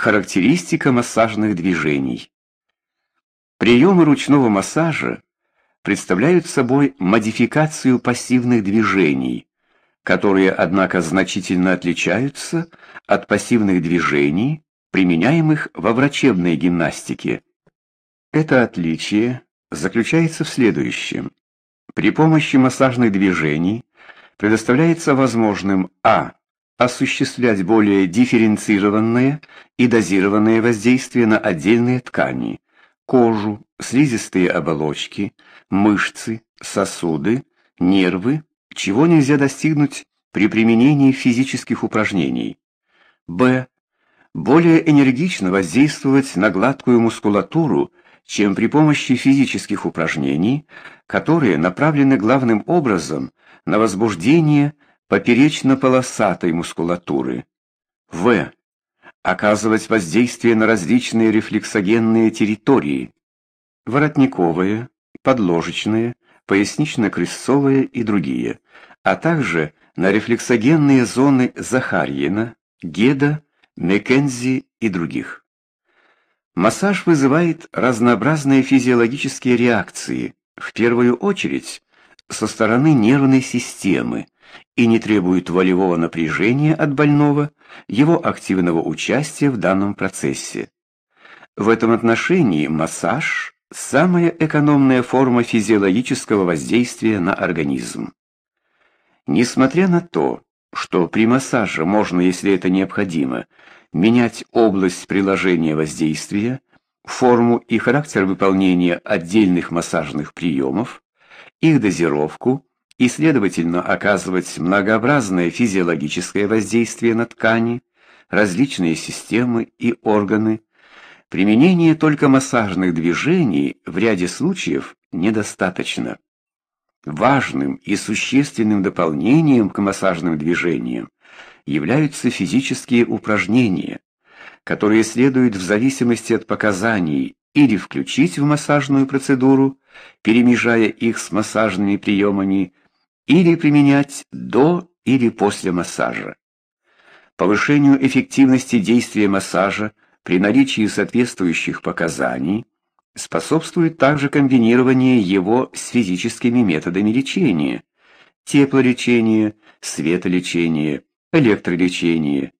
Характеристика массажных движений. Приемы ручного массажа представляют собой модификацию пассивных движений, которые, однако, значительно отличаются от пассивных движений, применяемых во врачебной гимнастике. Это отличие заключается в следующем. При помощи массажных движений предоставляется возможным а осуществлять более дифференцированное и дозированное воздействие на отдельные ткани, кожу, слизистые оболочки, мышцы, сосуды, нервы, чего нельзя достигнуть при применении физических упражнений. Б. Более энергично воздействовать на гладкую мускулатуру, чем при помощи физических упражнений, которые направлены главным образом на возбуждение поперечно-полосатой мускулатуры. В. Оказывать воздействие на различные рефлексогенные территории. Воротниковые, подложечные, пояснично-крестцовые и другие, а также на рефлексогенные зоны Захарьина, Геда, Маккензи и других. Массаж вызывает разнообразные физиологические реакции, в первую очередь со стороны нервной системы и не требует волевого напряжения от больного, его активного участия в данном процессе. В этом отношении массаж – самая экономная форма физиологического воздействия на организм. Несмотря на то, что при массаже можно, если это необходимо, менять область приложения воздействия, форму и характер выполнения отдельных массажных приемов, их дозировку и, следовательно, оказывать многообразное физиологическое воздействие на ткани, различные системы и органы. Применение только массажных движений в ряде случаев недостаточно. Важным и существенным дополнением к массажным движениям являются физические упражнения, которые следует в зависимости от показаний или включить в массажную процедуру, перемежая их с массажными приемами, или применять до или после массажа. Повышению эффективности действия массажа при наличии соответствующих показаний способствует также комбинирование его с физическими методами лечения: теплолечение, светолечение, электролечение,